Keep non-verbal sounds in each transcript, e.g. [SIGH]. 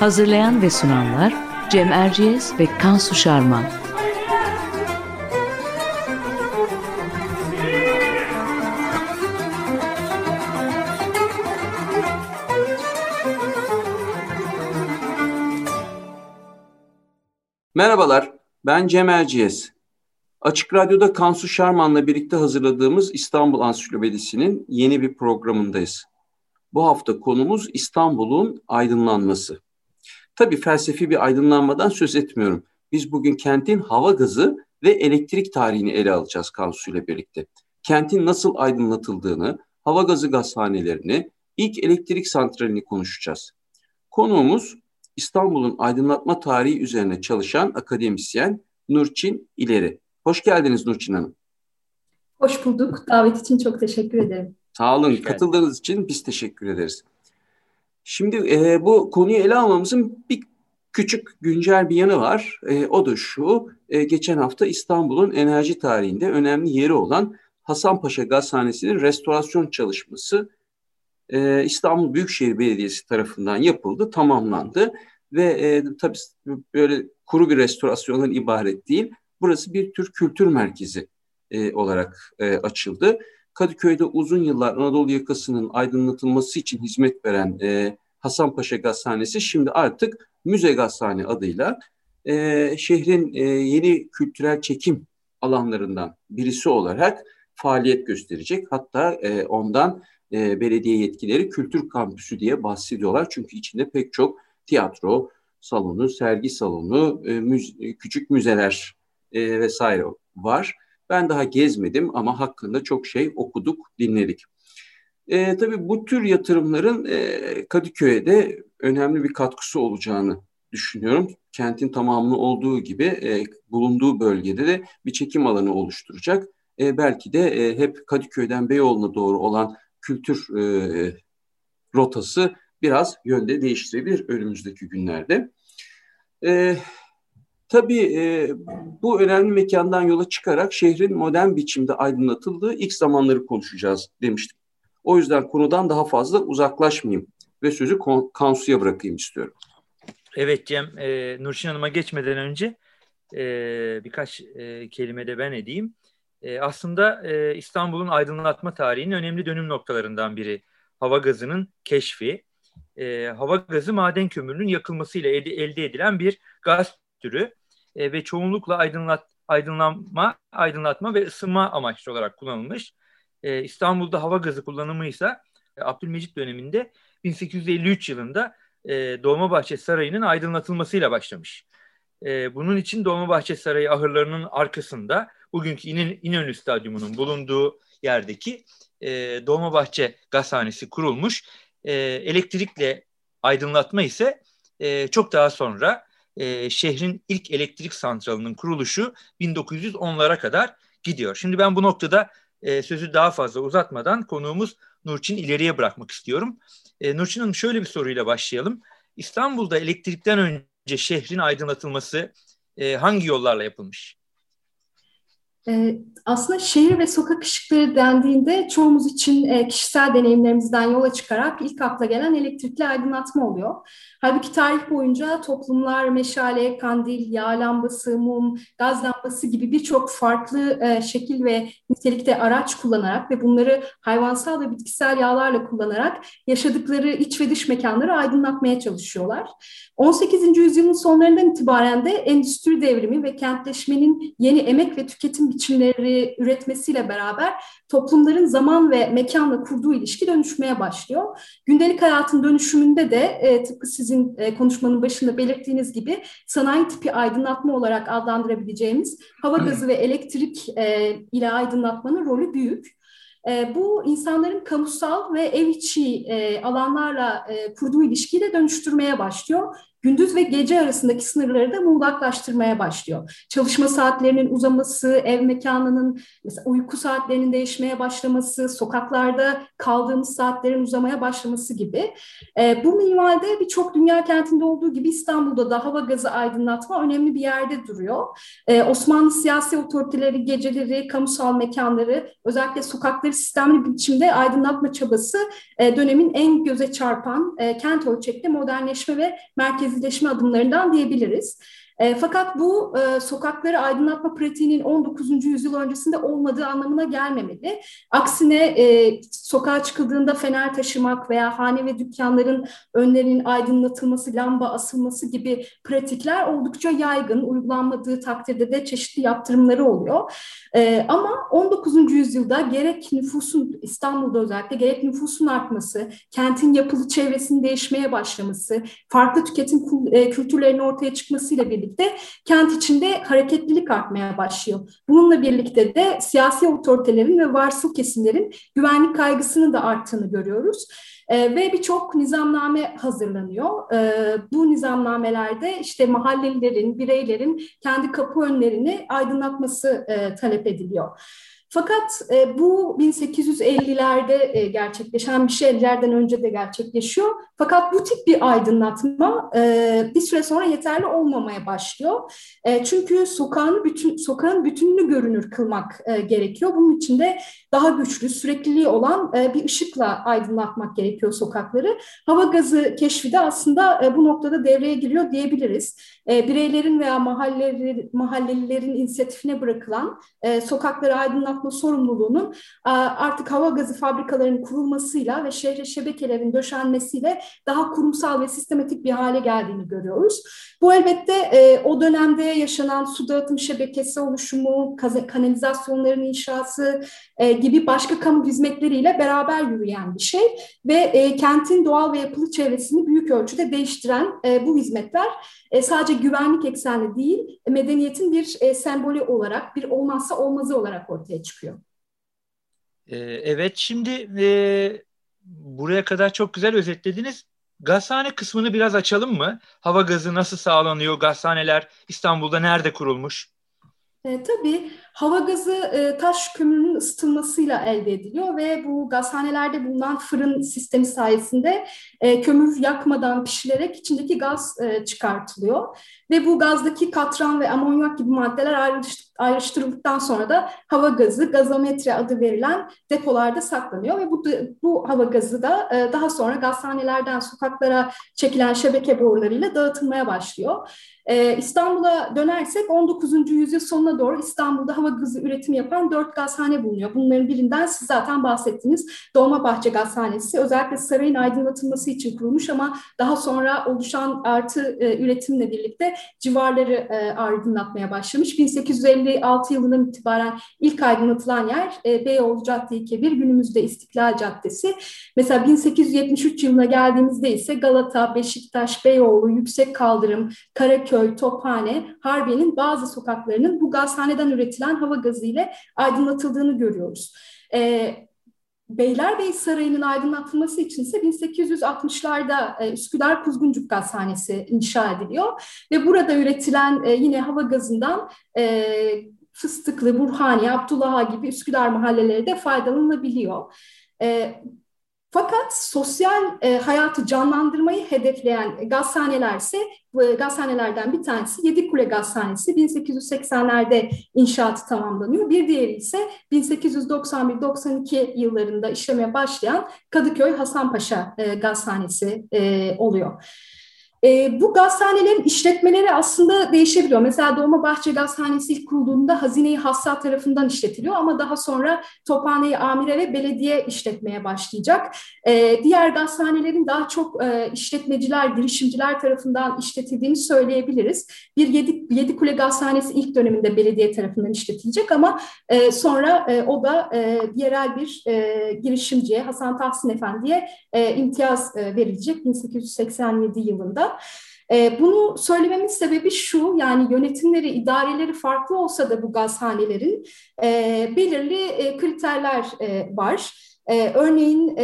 Hazırlayan ve sunanlar Cem Erciyes ve Kansu Şarman. Merhabalar, ben Cem Erciyes. Açık Radyo'da Kansu Şarman'la birlikte hazırladığımız İstanbul Ansiklopedisi'nin yeni bir programındayız. Bu hafta konumuz İstanbul'un aydınlanması. Tabii felsefi bir aydınlanmadan söz etmiyorum. Biz bugün kentin hava gazı ve elektrik tarihini ele alacağız Kansu ile birlikte. Kentin nasıl aydınlatıldığını, hava gazı gazhanelerini, ilk elektrik santralini konuşacağız. Konuğumuz İstanbul'un aydınlatma tarihi üzerine çalışan akademisyen Nurçin İleri. Hoş geldiniz Nurçin Hanım. Hoş bulduk. Davet için çok teşekkür ederim. Sağ olun. Katıldığınız için biz teşekkür ederiz. Şimdi e, bu konuyu ele almamızın bir küçük güncel bir yanı var. E, o da şu, e, geçen hafta İstanbul'un enerji tarihinde önemli yeri olan Hasanpaşa Gazhanesi'nin restorasyon çalışması e, İstanbul Büyükşehir Belediyesi tarafından yapıldı, tamamlandı. Ve e, tabii böyle kuru bir restorasyondan ibaret değil, burası bir tür kültür merkezi e, olarak e, açıldı. Kadıköy'de uzun yıllar Anadolu yakasının aydınlatılması için hizmet veren e, Hasanpaşa Gazhanesi şimdi artık Müze Gazhane adıyla e, şehrin e, yeni kültürel çekim alanlarından birisi olarak faaliyet gösterecek. Hatta e, ondan e, belediye yetkileri kültür kampüsü diye bahsediyorlar. Çünkü içinde pek çok tiyatro salonu, sergi salonu, e, müze, küçük müzeler e, vesaire var. Ben daha gezmedim ama hakkında çok şey okuduk, dinledik. E, tabii bu tür yatırımların e, Kadıköy'e de önemli bir katkısı olacağını düşünüyorum. Kentin tamamını olduğu gibi e, bulunduğu bölgede de bir çekim alanı oluşturacak. E, belki de e, hep Kadıköy'den Beyoğlu'na doğru olan kültür e, rotası biraz yönde değiştirebilir önümüzdeki günlerde. E, tabii e, bu önemli mekandan yola çıkarak şehrin modern biçimde aydınlatıldığı ilk zamanları konuşacağız demiştim. O yüzden konudan daha fazla uzaklaşmayayım ve sözü Kansu'ya bırakayım istiyorum. Evet Cem, e, Nurşin Hanım'a geçmeden önce e, birkaç e, kelime de ben edeyim. E, aslında e, İstanbul'un aydınlatma tarihinin önemli dönüm noktalarından biri hava gazının keşfi. E, hava gazı maden kömürünün yakılmasıyla elde, elde edilen bir gaz türü e, ve çoğunlukla aydınlat, aydınlanma, aydınlatma ve ısınma amaçlı olarak kullanılmış. E, İstanbul'da hava gazı kullanımı ise e, Abdülmecit döneminde 1853 yılında e, Dolmabahçe Sarayı'nın aydınlatılmasıyla başlamış. E, bunun için Dolmabahçe Sarayı ahırlarının arkasında bugünkü İn İnönü Stadyumu'nun bulunduğu yerdeki e, Dolmabahçe Gazhanesi kurulmuş. E, elektrikle aydınlatma ise e, çok daha sonra e, şehrin ilk elektrik santralının kuruluşu 1910'lara kadar gidiyor. Şimdi ben bu noktada e, sözü daha fazla uzatmadan konuğumuz Nurçin ileriye bırakmak istiyorum. E, Nurçin Hanım şöyle bir soruyla başlayalım. İstanbul'da elektrikten önce şehrin aydınlatılması e, hangi yollarla yapılmış? Ee, aslında şehir ve sokak ışıkları dendiğinde çoğumuz için e, kişisel deneyimlerimizden yola çıkarak ilk akla gelen elektrikli aydınlatma oluyor. Halbuki tarih boyunca toplumlar meşale, kandil, yağ lambası, mum, gaz lambası gibi birçok farklı e, şekil ve nitelikte araç kullanarak ve bunları hayvansal ve bitkisel yağlarla kullanarak yaşadıkları iç ve dış mekanları aydınlatmaya çalışıyorlar. 18. yüzyılın sonlarından itibaren de endüstri devrimi ve kentleşmenin yeni emek ve tüketim biçimleri üretmesiyle beraber toplumların zaman ve mekanla kurduğu ilişki dönüşmeye başlıyor. Gündelik hayatın dönüşümünde de e, tıpkı sizin e, konuşmanın başında belirttiğiniz gibi sanayi tipi aydınlatma olarak adlandırabileceğimiz hava gazı ve elektrik e, ile aydınlatmanın rolü büyük. e, bu insanların kamusal ve ev içi e, alanlarla e, kurduğu ilişkiyi de dönüştürmeye başlıyor gündüz ve gece arasındaki sınırları da muğlaklaştırmaya başlıyor. Çalışma saatlerinin uzaması, ev mekanının mesela uyku saatlerinin değişmeye başlaması, sokaklarda kaldığımız saatlerin uzamaya başlaması gibi. E, bu minvalde birçok dünya kentinde olduğu gibi İstanbul'da da hava gazı aydınlatma önemli bir yerde duruyor. E, Osmanlı siyasi otoriteleri geceleri, kamusal mekanları, özellikle sokakları sistemli biçimde aydınlatma çabası e, dönemin en göze çarpan e, kent ölçekli modernleşme ve merkez merkezileşme adımlarından diyebiliriz. E, fakat bu e, sokakları aydınlatma pratiğinin 19. yüzyıl öncesinde olmadığı anlamına gelmemeli. Aksine e, sokağa çıkıldığında fener taşımak veya hane ve dükkanların önlerinin aydınlatılması, lamba asılması gibi pratikler oldukça yaygın. Uygulanmadığı takdirde de çeşitli yaptırımları oluyor. E, ama 19. yüzyılda gerek nüfusun İstanbul'da özellikle gerek nüfusun artması, kentin yapılı çevresinin değişmeye başlaması, farklı tüketim e, kültürlerinin ortaya çıkmasıyla birlikte birlikte kent içinde hareketlilik artmaya başlıyor. Bununla birlikte de siyasi otoritelerin ve varsıl kesimlerin güvenlik kaygısını da arttığını görüyoruz. E, ve birçok nizamname hazırlanıyor. E, bu nizamnamelerde işte mahallelilerin, bireylerin kendi kapı önlerini aydınlatması e, talep ediliyor. Fakat e, bu 1850'lerde e, gerçekleşen bir şey, 50'lerden önce de gerçekleşiyor. Fakat bu tip bir aydınlatma e, bir süre sonra yeterli olmamaya başlıyor. E, çünkü sokağın bütün sokağın bütününü görünür kılmak e, gerekiyor. Bunun için de daha güçlü, sürekliliği olan e, bir ışıkla aydınlatmak gerekiyor sokakları. Hava gazı keşfi de aslında e, bu noktada devreye giriyor diyebiliriz. E, bireylerin veya mahalleleri, mahallelilerin inisiyatifine bırakılan sokakları aydınlatma sorumluluğunun artık hava gazı fabrikalarının kurulmasıyla ve şehre şebekelerin döşenmesiyle daha kurumsal ve sistematik bir hale geldiğini görüyoruz. Bu elbette o dönemde yaşanan su dağıtım şebekesi oluşumu, kanalizasyonların inşası gibi başka kamu hizmetleriyle beraber yürüyen bir şey ve e, kentin doğal ve yapılı çevresini büyük ölçüde değiştiren e, bu hizmetler e, sadece güvenlik eksenli değil, medeniyetin bir e, sembolü olarak, bir olmazsa olmazı olarak ortaya çıkıyor. E, evet, şimdi e, buraya kadar çok güzel özetlediniz. Gazhane kısmını biraz açalım mı? Hava gazı nasıl sağlanıyor? Gazhaneler İstanbul'da nerede kurulmuş? E, tabii hava gazı e, taş kömürünün ısıtılmasıyla elde ediliyor ve bu gazhanelerde bulunan fırın sistemi sayesinde e, kömür yakmadan pişirilerek içindeki gaz e, çıkartılıyor. Ve bu gazdaki katran ve amonyak gibi maddeler ayrıştırıldıktan sonra da hava gazı, gazometre adı verilen depolarda saklanıyor ve bu, bu hava gazı da daha sonra gazhanelerden sokaklara çekilen şebeke borularıyla dağıtılmaya başlıyor. İstanbul'a dönersek 19. yüzyıl sonuna doğru İstanbul'da hava gazı üretimi yapan dört gazhane bulunuyor. Bunların birinden siz zaten bahsettiniz. Dolmabahçe Gazhanesi özellikle sarayın aydınlatılması için kurulmuş ama daha sonra oluşan artı e, üretimle birlikte civarları e, aydınlatmaya başlamış. 1856 yılından itibaren ilk aydınlatılan yer e, Beyoğlu Cadde-i Kebir, günümüzde İstiklal Caddesi. Mesela 1873 yılına geldiğimizde ise Galata, Beşiktaş, Beyoğlu, Yüksek Kaldırım, Karaköy, Tophane, Harbiye'nin bazı sokaklarının bu gazhaneden üretilen hava gazı ile aydınlatıldığını görüyoruz. E, Beylerbeyi Sarayı'nın aydınlatılması için ise 1860'larda e, Üsküdar Kuzguncuk Gazhanesi inşa ediliyor ve burada üretilen e, yine hava gazından e, Fıstıklı, Burhaniye, Abdullaha gibi Üsküdar mahalleleri de faydalanılabiliyor. E, fakat sosyal e, hayatı canlandırmayı hedefleyen gazhaneler ise gazhanelerden bir tanesi Yedikule Gazhanesi 1880'lerde inşaatı tamamlanıyor. Bir diğeri ise 1891-92 yıllarında işlemeye başlayan Kadıköy Hasanpaşa e, Gazhanesi e, oluyor. E, bu gazhanelerin işletmeleri aslında değişebiliyor. Mesela Dolmabahçe Gazhanesi ilk kurulduğunda Hazine-i Hassa tarafından işletiliyor ama daha sonra Tophane-i Amire ve belediye işletmeye başlayacak. E, diğer gazhanelerin daha çok e, işletmeciler, girişimciler tarafından işletildiğini söyleyebiliriz. Bir Yedi, Yedikule Gazhanesi ilk döneminde belediye tarafından işletilecek ama e, sonra e, o da e, yerel bir e, girişimciye, Hasan Tahsin Efendi'ye e, imtiyaz e, verilecek 1887 yılında. E, bunu söylememin sebebi şu, yani yönetimleri, idareleri farklı olsa da bu gazhanelerin e, belirli e, kriterler e, var. Örneğin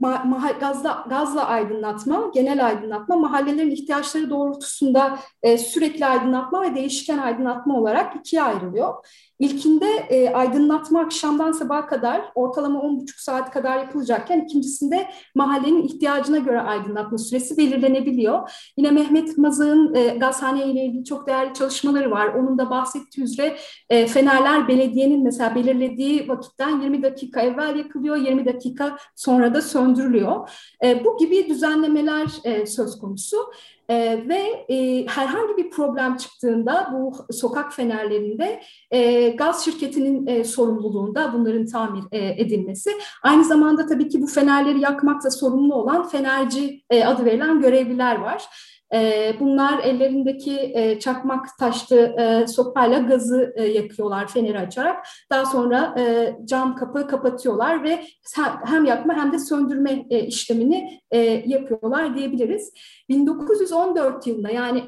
bu gazla, gazla aydınlatma, genel aydınlatma, mahallelerin ihtiyaçları doğrultusunda sürekli aydınlatma ve değişken aydınlatma olarak ikiye ayrılıyor. İlkinde e, aydınlatma akşamdan sabaha kadar ortalama 10,5 saat kadar yapılacakken ikincisinde mahallenin ihtiyacına göre aydınlatma süresi belirlenebiliyor. Yine Mehmet Mazık'ın e, gazhane ile ilgili çok değerli çalışmaları var. Onun da bahsettiği üzere e, fenerler belediyenin mesela belirlediği vakitten 20 dakika evvel yakılıyor, 20 dakika sonra da söndürülüyor. E, bu gibi düzenlemeler e, söz konusu. E, ve e, herhangi bir problem çıktığında bu sokak fenerlerinde e, gaz şirketinin e, sorumluluğunda bunların tamir e, edilmesi. Aynı zamanda tabii ki bu fenerleri yakmakla sorumlu olan fenerci e, adı verilen görevliler var. Ee, bunlar ellerindeki e, çakmak taşlı e, sopayla gazı e, yakıyorlar feneri açarak. Daha sonra cam kapı kapatıyorlar ve hem yakma hem de söndürme işlemini yapıyorlar diyebiliriz. 1914 yılında yani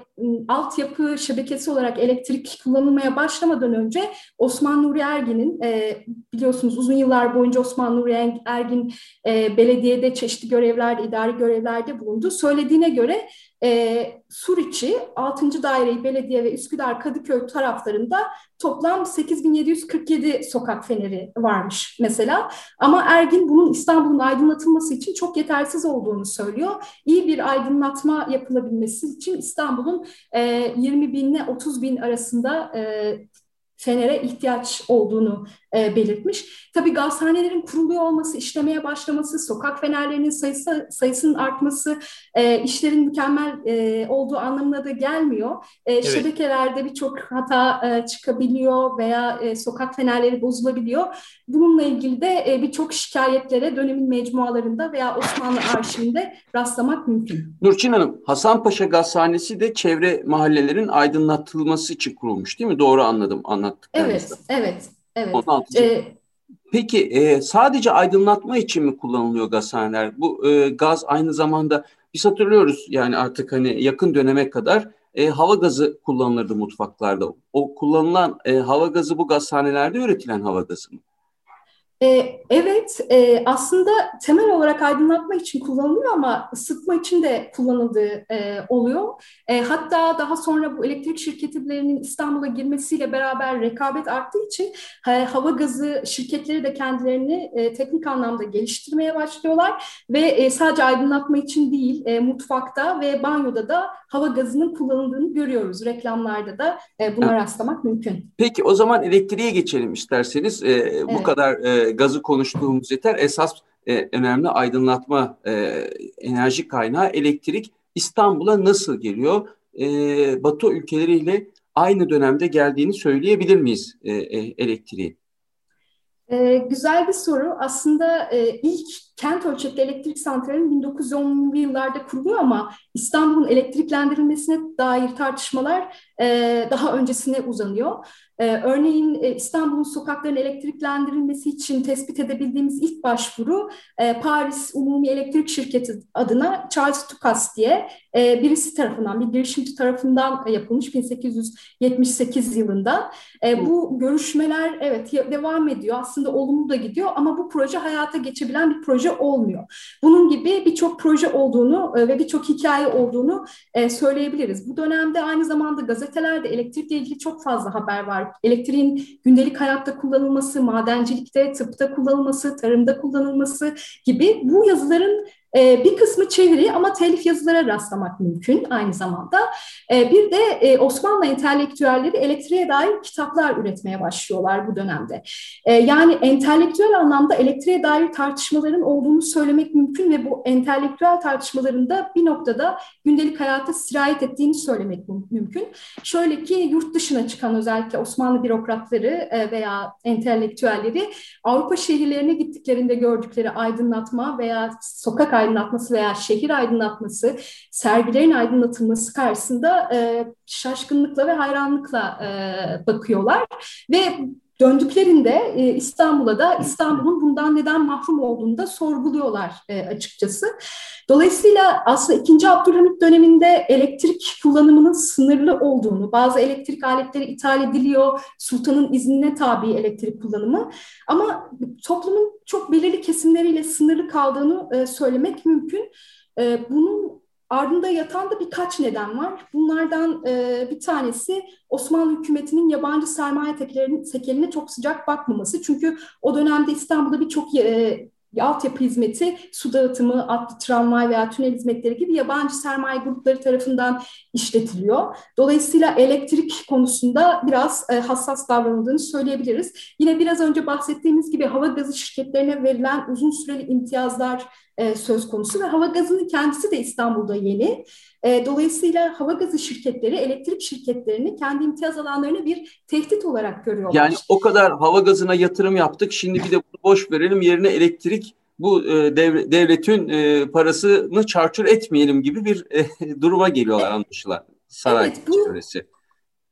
altyapı şebekesi olarak elektrik kullanılmaya başlamadan önce Osman Nuri Ergin'in biliyorsunuz uzun yıllar boyunca Osman Nuri Ergin belediyede çeşitli görevlerde, idari görevlerde bulundu. Söylediğine göre e, Suriçi, 6. Daire Belediye ve Üsküdar Kadıköy taraflarında toplam 8747 sokak feneri varmış mesela. Ama Ergin bunun İstanbul'un aydınlatılması için çok yetersiz olduğunu söylüyor. İyi bir aydınlatma yapılabilmesi için İstanbul'un e, 20 bin ile 30 bin arasında e, fenere ihtiyaç olduğunu e, belirtmiş. Tabii gazhanelerin kuruluyor olması, işlemeye başlaması, sokak fenerlerinin sayısı sayısının artması e, işlerin mükemmel e, olduğu anlamına da gelmiyor. E, evet. Şebekelerde birçok hata e, çıkabiliyor veya e, sokak fenerleri bozulabiliyor. Bununla ilgili de e, birçok şikayetlere dönemin mecmualarında veya Osmanlı arşivinde rastlamak mümkün. Nurçin Hanım, Hasanpaşa Gazhanesi de çevre mahallelerin aydınlatılması için kurulmuş değil mi? Doğru anladım anlattıklarınızda. Evet, evet. Evet. Ee, Peki e, sadece aydınlatma için mi kullanılıyor gazhaneler? Bu e, gaz aynı zamanda biz hatırlıyoruz yani artık hani yakın döneme kadar e, hava gazı kullanılırdı mutfaklarda. O kullanılan e, hava gazı bu gazhanelerde üretilen hava gazı mı? E, evet, e, aslında temel olarak aydınlatma için kullanılıyor ama ısıtma için de kullanıldığı e, oluyor. E, hatta daha sonra bu elektrik şirketlerinin İstanbul'a girmesiyle beraber rekabet arttığı için e, hava gazı şirketleri de kendilerini e, teknik anlamda geliştirmeye başlıyorlar ve e, sadece aydınlatma için değil, e, mutfakta ve banyoda da hava gazının kullanıldığını görüyoruz. Reklamlarda da e, buna rastlamak mümkün. Peki o zaman elektriğe geçelim isterseniz. E, evet. Bu kadar e, gazı konuştuğumuz yeter. Esas e, önemli aydınlatma e, enerji kaynağı elektrik İstanbul'a nasıl geliyor? E, Batı ülkeleriyle aynı dönemde geldiğini söyleyebilir miyiz e, e, elektriği? E, güzel bir soru. Aslında e, ilk kent ölçekli elektrik santralinin 1910'lu yıllarda kuruluyor ama İstanbul'un elektriklendirilmesine dair tartışmalar e, daha öncesine uzanıyor. E, örneğin e, İstanbul'un sokaklarının elektriklendirilmesi için tespit edebildiğimiz ilk başvuru e, Paris Umumi Elektrik Şirketi adına Charles Tukas diye e, birisi tarafından, bir girişimci tarafından yapılmış 1878 yılında. E, bu görüşmeler evet devam ediyor. Aslında olumlu da gidiyor ama bu proje hayata geçebilen bir proje olmuyor. Bunun gibi birçok proje olduğunu e, ve birçok hikaye olduğunu e, söyleyebiliriz. Bu dönemde aynı zamanda gazetelerde elektrikle ilgili çok fazla haber var. Elektriğin gündelik hayatta kullanılması, madencilikte, tıpta kullanılması, tarımda kullanılması gibi bu yazıların bir kısmı çeviri ama telif yazılara rastlamak mümkün aynı zamanda. E, bir de e, Osmanlı entelektüelleri elektriğe dair kitaplar üretmeye başlıyorlar bu dönemde. E, yani entelektüel anlamda elektriğe dair tartışmaların olduğunu söylemek mümkün ve bu entelektüel tartışmaların da bir noktada gündelik hayata sirayet ettiğini söylemek mümkün. Şöyle ki yurt dışına çıkan özellikle Osmanlı bürokratları e, veya entelektüelleri Avrupa şehirlerine gittiklerinde gördükleri aydınlatma veya sokak aydınlatması veya şehir aydınlatması, sergilerin aydınlatılması karşısında e, şaşkınlıkla ve hayranlıkla e, bakıyorlar. Ve döndüklerinde e, İstanbul'a da İstanbul'un bundan neden mahrum olduğunu da sorguluyorlar e, açıkçası. Dolayısıyla aslında 2. Abdülhamit döneminde elektrik kullanımının sınırlı olduğunu, bazı elektrik aletleri ithal ediliyor, sultanın iznine tabi elektrik kullanımı ama toplumun çok belirli kesimleriyle sınırlı kaldığını e, söylemek mümkün. E, bunun ardında yatan da birkaç neden var. Bunlardan e, bir tanesi Osmanlı hükümetinin yabancı sermaye tekeline çok sıcak bakmaması. Çünkü o dönemde İstanbul'da birçok e, altyapı hizmeti, su dağıtımı, atlı tramvay veya tünel hizmetleri gibi yabancı sermaye grupları tarafından işletiliyor. Dolayısıyla elektrik konusunda biraz e, hassas davranıldığını söyleyebiliriz. Yine biraz önce bahsettiğimiz gibi hava gazı şirketlerine verilen uzun süreli imtiyazlar e, söz konusu ve hava gazının kendisi de İstanbul'da yeni. E, dolayısıyla hava gazı şirketleri elektrik şirketlerini kendi imtiyaz alanlarına bir tehdit olarak görüyorlar. Yani o kadar hava gazına yatırım yaptık şimdi bir de bunu boş verelim yerine elektrik bu e, devletin e, parasını çarçur etmeyelim gibi bir e, [LAUGHS] duruma geliyorlar anlaşılan saray evet, bu, çevresi.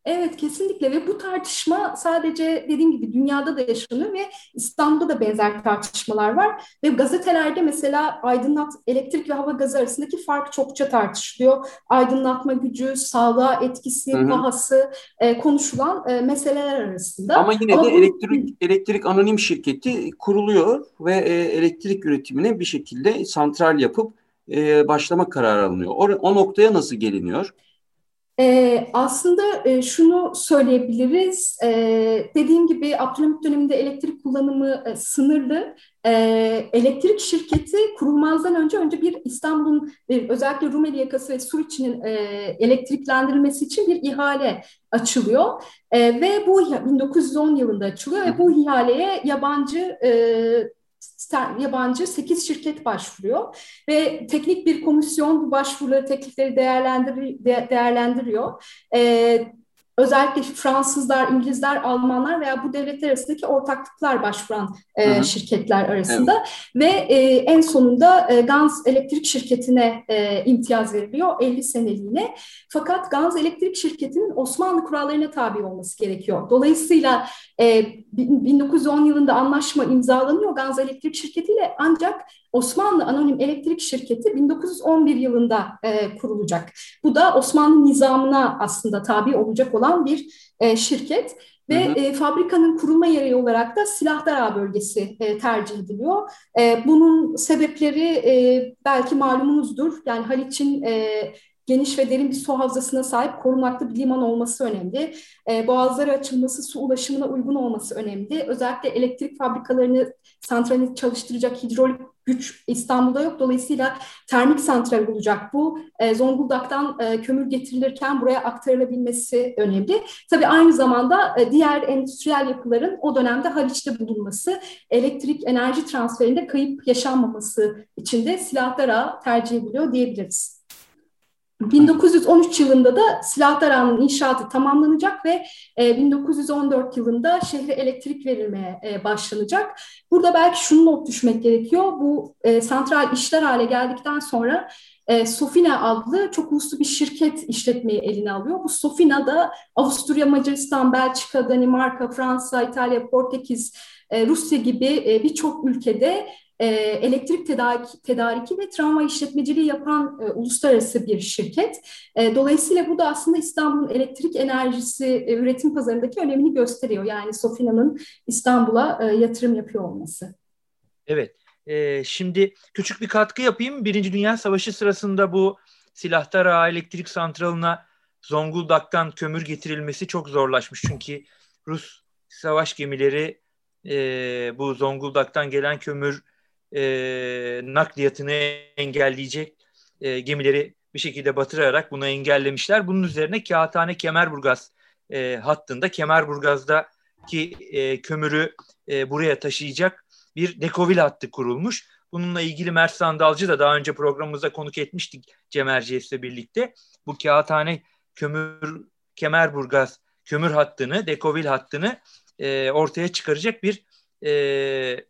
Evet kesinlikle ve bu tartışma sadece dediğim gibi dünyada da yaşanıyor ve İstanbul'da da benzer tartışmalar var. Ve gazetelerde mesela aydınlat, elektrik ve hava gazı arasındaki fark çokça tartışılıyor. Aydınlatma gücü, sağlığa etkisi, Hı-hı. pahası e, konuşulan e, meseleler arasında. Ama yine Ama de bu, elektrik elektrik anonim şirketi kuruluyor ve e, elektrik üretimine bir şekilde santral yapıp e, başlama kararı alınıyor. O, o noktaya nasıl geliniyor? Ee, aslında e, şunu söyleyebiliriz, e, dediğim gibi Abdülhamit döneminde elektrik kullanımı e, sınırlı. E, elektrik şirketi kurulmazdan önce önce bir İstanbul'un e, özellikle Rumeli yakası ve Suriçi'nin e, elektriklendirilmesi için bir ihale açılıyor. E, ve bu 1910 yılında açılıyor ve bu ihaleye yabancı e, yabancı 8 şirket başvuruyor ve teknik bir komisyon bu başvuruları, teklifleri değerlendir değerlendiriyor. Ee, özellikle Fransızlar, İngilizler, Almanlar veya bu devletler arasındaki ortaklıklar başvuran e, şirketler arasında evet. ve e, en sonunda e, Gans Elektrik Şirketi'ne e, imtiyaz veriliyor 50 seneliğine. Fakat Gans Elektrik Şirketi'nin Osmanlı kurallarına tabi olması gerekiyor. Dolayısıyla e, 1910 yılında anlaşma imzalanıyor Gans Elektrik Şirketi ile ancak Osmanlı Anonim Elektrik Şirketi 1911 yılında e, kurulacak. Bu da Osmanlı nizamına aslında tabi olacak olan bir e, şirket. Ve hı hı. E, fabrikanın kurulma yeri olarak da Silahdara bölgesi e, tercih ediliyor. E, bunun sebepleri e, belki malumunuzdur. Yani Haliç'in e, geniş ve derin bir su havzasına sahip korunaklı bir liman olması önemli. E, boğazları açılması, su ulaşımına uygun olması önemli. Özellikle elektrik fabrikalarını, santralini çalıştıracak hidrolik güç İstanbul'da yok. Dolayısıyla termik santral olacak bu. E, Zonguldak'tan e, kömür getirilirken buraya aktarılabilmesi önemli. Tabii aynı zamanda e, diğer endüstriyel yapıların o dönemde Haliç'te bulunması, elektrik enerji transferinde kayıp yaşanmaması için de silahlara tercih ediliyor diyebiliriz. 1913 yılında da Silahlar Ağı'nın inşaatı tamamlanacak ve 1914 e, yılında şehre elektrik verilmeye e, başlanacak. Burada belki şunu not düşmek gerekiyor. Bu e, santral işler hale geldikten sonra Sofina adlı çok uluslu bir şirket işletmeyi eline alıyor. Bu Sofina da Avusturya, Macaristan, Belçika, Danimarka, Fransa, İtalya, Portekiz, Rusya gibi birçok ülkede e, elektrik tedariki, tedariki ve tramvay işletmeciliği yapan e, uluslararası bir şirket. E, dolayısıyla bu da aslında İstanbul'un elektrik enerjisi e, üretim pazarındaki önemini gösteriyor. Yani Sofina'nın İstanbul'a e, yatırım yapıyor olması. Evet. E, şimdi küçük bir katkı yapayım. Birinci Dünya Savaşı sırasında bu Silahtar Ağa Elektrik Santralı'na Zonguldak'tan kömür getirilmesi çok zorlaşmış. Çünkü Rus savaş gemileri e, bu Zonguldak'tan gelen kömür e, nakliyatını engelleyecek e, gemileri bir şekilde batırarak bunu engellemişler. Bunun üzerine Kağıthane Kemerburgaz e, hattında Kemerburgaz'daki e, kömürü e, buraya taşıyacak bir dekovil hattı kurulmuş. Bununla ilgili Mert Sandalcı da daha önce programımıza konuk etmiştik Cem Erciyes'le birlikte. Bu Kağıthane Kömür Kemerburgaz kömür hattını, dekovil hattını e, ortaya çıkaracak bir e,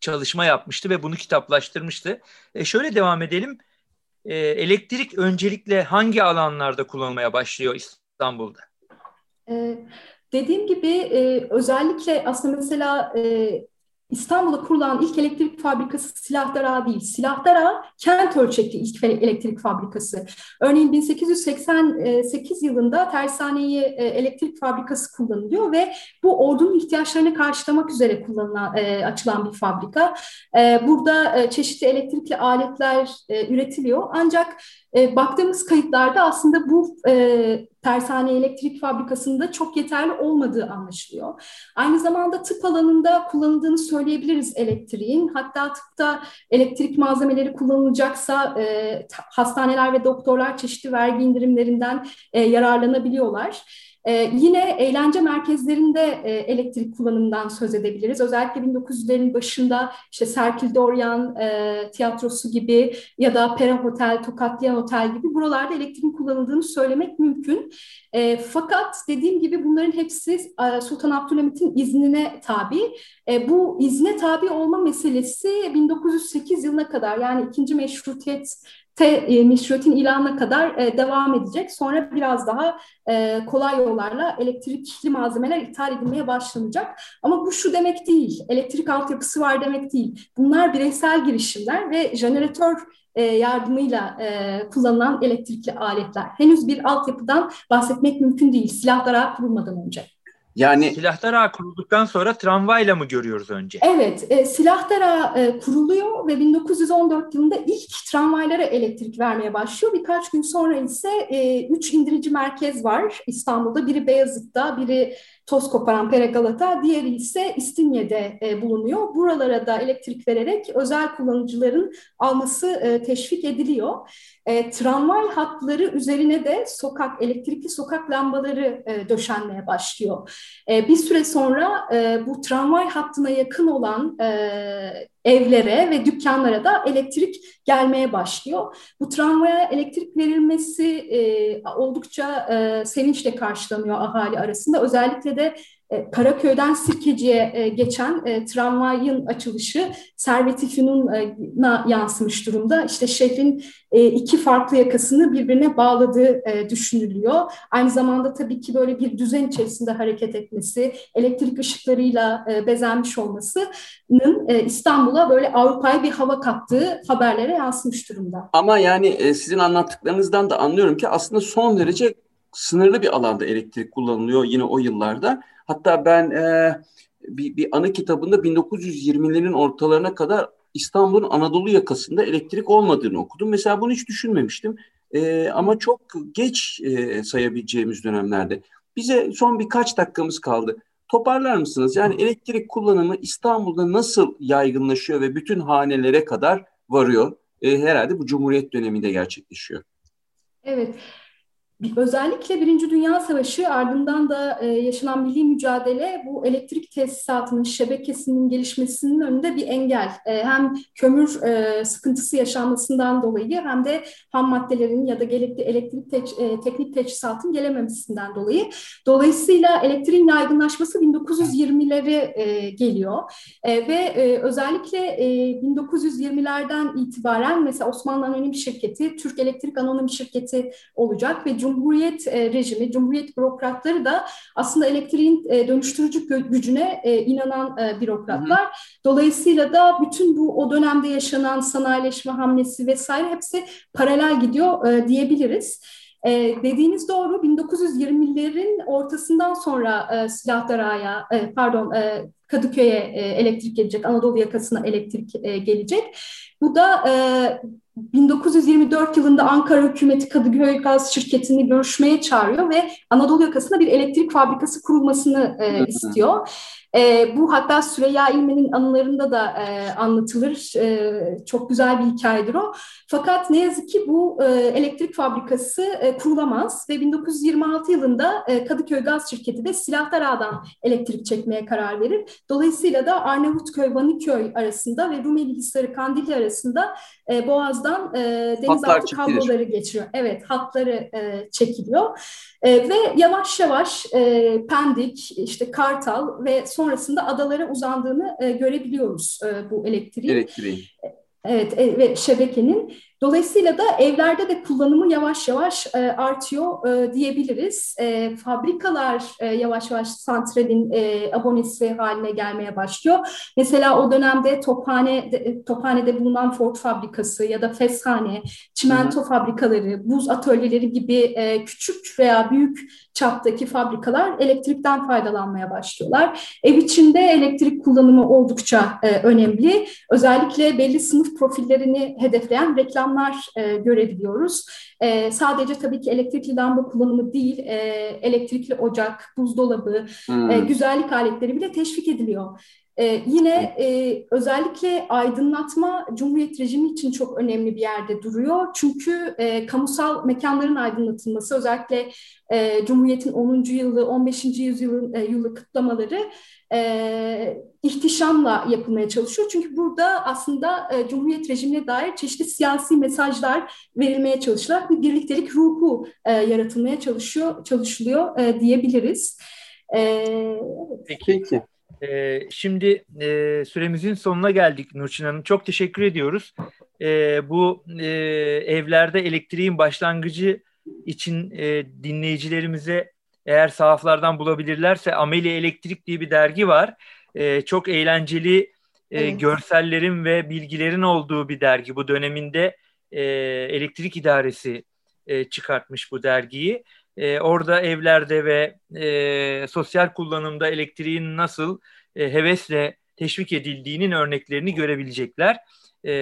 çalışma yapmıştı ve bunu kitaplaştırmıştı. E, şöyle devam edelim. E, elektrik öncelikle hangi alanlarda kullanılmaya başlıyor İstanbul'da? E, Dediğim gibi e, özellikle aslında mesela e, İstanbul'da kurulan ilk elektrik fabrikası Silahdar değil. Silahdar kent ölçekli ilk elektrik fabrikası. Örneğin 1888 yılında Tersaneyi e, elektrik fabrikası kullanılıyor ve bu ordunun ihtiyaçlarını karşılamak üzere kullanılan, e, açılan bir fabrika. E, burada çeşitli elektrikli aletler üretiliyor. Ancak baktığımız kayıtlarda aslında bu tersane elektrik fabrikasında çok yeterli olmadığı anlaşılıyor. Aynı zamanda tıp alanında kullanıldığını söyleyebiliriz elektriğin. Hatta tıpta elektrik malzemeleri kullanılacaksa e, hastaneler ve doktorlar çeşitli vergi indirimlerinden e, yararlanabiliyorlar. Ee, yine eğlence merkezlerinde e, elektrik kullanımından söz edebiliriz. Özellikle 1900'lerin başında işte Serkil Doryan e, tiyatrosu gibi ya da Pera Hotel, Tokatlıyan Otel gibi buralarda elektriğin kullanıldığını söylemek mümkün. E, fakat dediğim gibi bunların hepsi e, Sultan Abdülhamit'in iznine tabi. E, bu izne tabi olma meselesi 1908 yılına kadar yani ikinci meşrutiyet te, e, meşruiyetin ilanına kadar e, devam edecek. Sonra biraz daha e, kolay yollarla elektrikli malzemeler ithal edilmeye başlanacak. Ama bu şu demek değil, elektrik altyapısı var demek değil. Bunlar bireysel girişimler ve jeneratör e, yardımıyla e, kullanılan elektrikli aletler. Henüz bir altyapıdan bahsetmek mümkün değil silahlara kurulmadan önce. Yani silahlar ağı kurulduktan sonra tramvayla mı görüyoruz önce? Evet, e, silahlar ağı e, kuruluyor ve 1914 yılında ilk tramvaylara elektrik vermeye başlıyor. Birkaç gün sonra ise e, üç indirici merkez var İstanbul'da. Biri Beyazıt'ta, biri toz koparan Pere Galata, diğeri ise İstinye'de e, bulunuyor. Buralara da elektrik vererek özel kullanıcıların alması e, teşvik ediliyor. E, tramvay hatları üzerine de sokak elektrikli sokak lambaları e, döşenmeye başlıyor. E, bir süre sonra e, bu tramvay hattına yakın olan e, evlere ve dükkanlara da elektrik gelmeye başlıyor. Bu tramvaya elektrik verilmesi e, oldukça e, sevinçle karşılanıyor ahali arasında. Özellikle de Karaköy'den Sirkeci'ye e, geçen e, tramvayın açılışı Servet-i yansımış durumda. İşte şehrin iki farklı yakasını birbirine bağladığı düşünülüyor. Aynı zamanda tabii ki böyle bir düzen içerisinde hareket etmesi, elektrik ışıklarıyla bezenmiş olmasının İstanbul'a böyle Avrupa'ya bir hava kattığı haberlere yansımış durumda. Ama yani sizin anlattıklarınızdan da anlıyorum ki aslında son derece sınırlı bir alanda elektrik kullanılıyor yine o yıllarda. Hatta ben e, bir, bir anı kitabında 1920'lerin ortalarına kadar İstanbul'un Anadolu yakasında elektrik olmadığını okudum. Mesela bunu hiç düşünmemiştim. E, ama çok geç e, sayabileceğimiz dönemlerde. Bize son birkaç dakikamız kaldı. Toparlar mısınız? Yani elektrik kullanımı İstanbul'da nasıl yaygınlaşıyor ve bütün hanelere kadar varıyor? E, herhalde bu Cumhuriyet döneminde gerçekleşiyor. Evet. Özellikle Birinci Dünya Savaşı ardından da e, yaşanan milli mücadele bu elektrik tesisatının şebekesinin gelişmesinin önünde bir engel. E, hem kömür e, sıkıntısı yaşanmasından dolayı hem de ham maddelerin ya da gerekli elektrik teç, teknik teçhizatın gelememesinden dolayı. Dolayısıyla elektriğin yaygınlaşması 1920'leri e, geliyor ve özellikle e, 1920'lerden itibaren mesela Osmanlı Anonim Şirketi, Türk Elektrik Anonim Şirketi olacak ve Cumhuriyet e, rejimi, Cumhuriyet bürokratları da aslında elektriğin e, dönüştürücü gücüne e, inanan e, bürokratlar. Hı hı. Dolayısıyla da bütün bu o dönemde yaşanan sanayileşme hamlesi vesaire hepsi paralel gidiyor e, diyebiliriz. E, dediğiniz doğru 1920'lerin ortasından sonra e, Silahdara'ya e, pardon e, Kadıköy'e e, elektrik gelecek, Anadolu yakasına elektrik e, gelecek. Bu da e, 1924 yılında Ankara hükümeti Kadıköy Gaz Şirketi'ni görüşmeye çağırıyor ve Anadolu yakasında bir elektrik fabrikası kurulmasını e, istiyor. E, bu hatta Süreyya İlmen'in anılarında da e, anlatılır. E, çok güzel bir hikayedir o. Fakat ne yazık ki bu e, elektrik fabrikası e, kurulamaz ve 1926 yılında e, Kadıköy Gaz Şirketi de Silahtar Ağa'dan elektrik çekmeye karar verir. Dolayısıyla da Arnavutköy, Vaniköy arasında ve Rumeli Hisarı, Kandilli arasında e, Boğaz'dan e, denizaltı kabloları geçiyor. Evet, hatları e, çekiliyor. E, ve yavaş yavaş e, Pendik, işte Kartal ve sonrasında adalara uzandığını e, görebiliyoruz e, bu elektriğin. Elektriğin. Evet e, ve şebekenin Dolayısıyla da evlerde de kullanımı yavaş yavaş e, artıyor e, diyebiliriz. E, fabrikalar e, yavaş yavaş santralin e, abonesi haline gelmeye başlıyor. Mesela o dönemde Tophane, Tophane'de bulunan Ford fabrikası ya da Feshane, çimento Hı-hı. fabrikaları, buz atölyeleri gibi e, küçük veya büyük çaptaki fabrikalar elektrikten faydalanmaya başlıyorlar. Ev içinde elektrik kullanımı oldukça e, önemli. Özellikle belli sınıf profillerini hedefleyen reklamlar e, görebiliyoruz. E, sadece tabii ki elektrikli lamba kullanımı değil, e, elektrikli ocak, buzdolabı, hmm. e, güzellik aletleri bile teşvik ediliyor. Ee, yine e, özellikle aydınlatma Cumhuriyet rejimi için çok önemli bir yerde duruyor. Çünkü e, kamusal mekanların aydınlatılması özellikle e, Cumhuriyet'in 10. yılı, 15. yüzyılın e, yılı kutlamaları e, ihtişamla yapılmaya çalışıyor. Çünkü burada aslında e, Cumhuriyet rejimine dair çeşitli siyasi mesajlar verilmeye çalışılarak bir birliktelik ruhu e, yaratılmaya çalışıyor, çalışılıyor e, diyebiliriz. E, Peki. E, şimdi e, süremizin sonuna geldik Nurçin Hanım. Çok teşekkür ediyoruz. E, bu e, evlerde elektriğin başlangıcı için e, dinleyicilerimize eğer sahaflardan bulabilirlerse Ameli Elektrik diye bir dergi var. E, çok eğlenceli e, evet. görsellerin ve bilgilerin olduğu bir dergi. Bu döneminde e, elektrik idaresi e, çıkartmış bu dergiyi. E, orada evlerde ve e, sosyal kullanımda elektriğin nasıl e, hevesle teşvik edildiğinin örneklerini görebilecekler. E,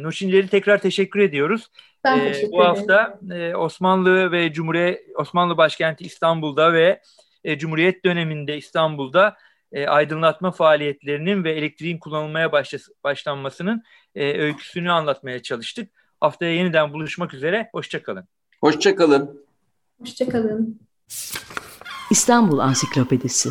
Nurşinleri tekrar teşekkür ediyoruz. Ben e, teşekkür bu hafta e, Osmanlı ve Cumhuriyet Osmanlı başkenti İstanbul'da ve e, Cumhuriyet döneminde İstanbul'da e, aydınlatma faaliyetlerinin ve elektriğin kullanılmaya başlas- başlanmasının e, öyküsünü anlatmaya çalıştık. Haftaya yeniden buluşmak üzere. Hoşçakalın. Hoşçakalın. Hoşçakalın. İstanbul Ansiklopedisi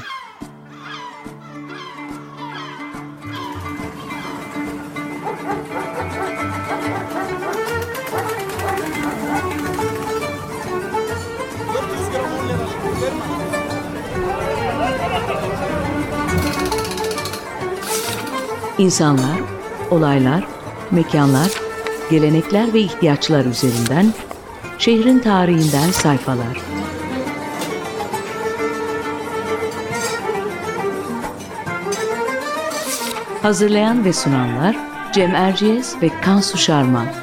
İnsanlar, olaylar, mekanlar, gelenekler ve ihtiyaçlar üzerinden şehrin tarihinden sayfalar. Hazırlayan ve sunanlar Cem Erciyes ve Kansu Şarman.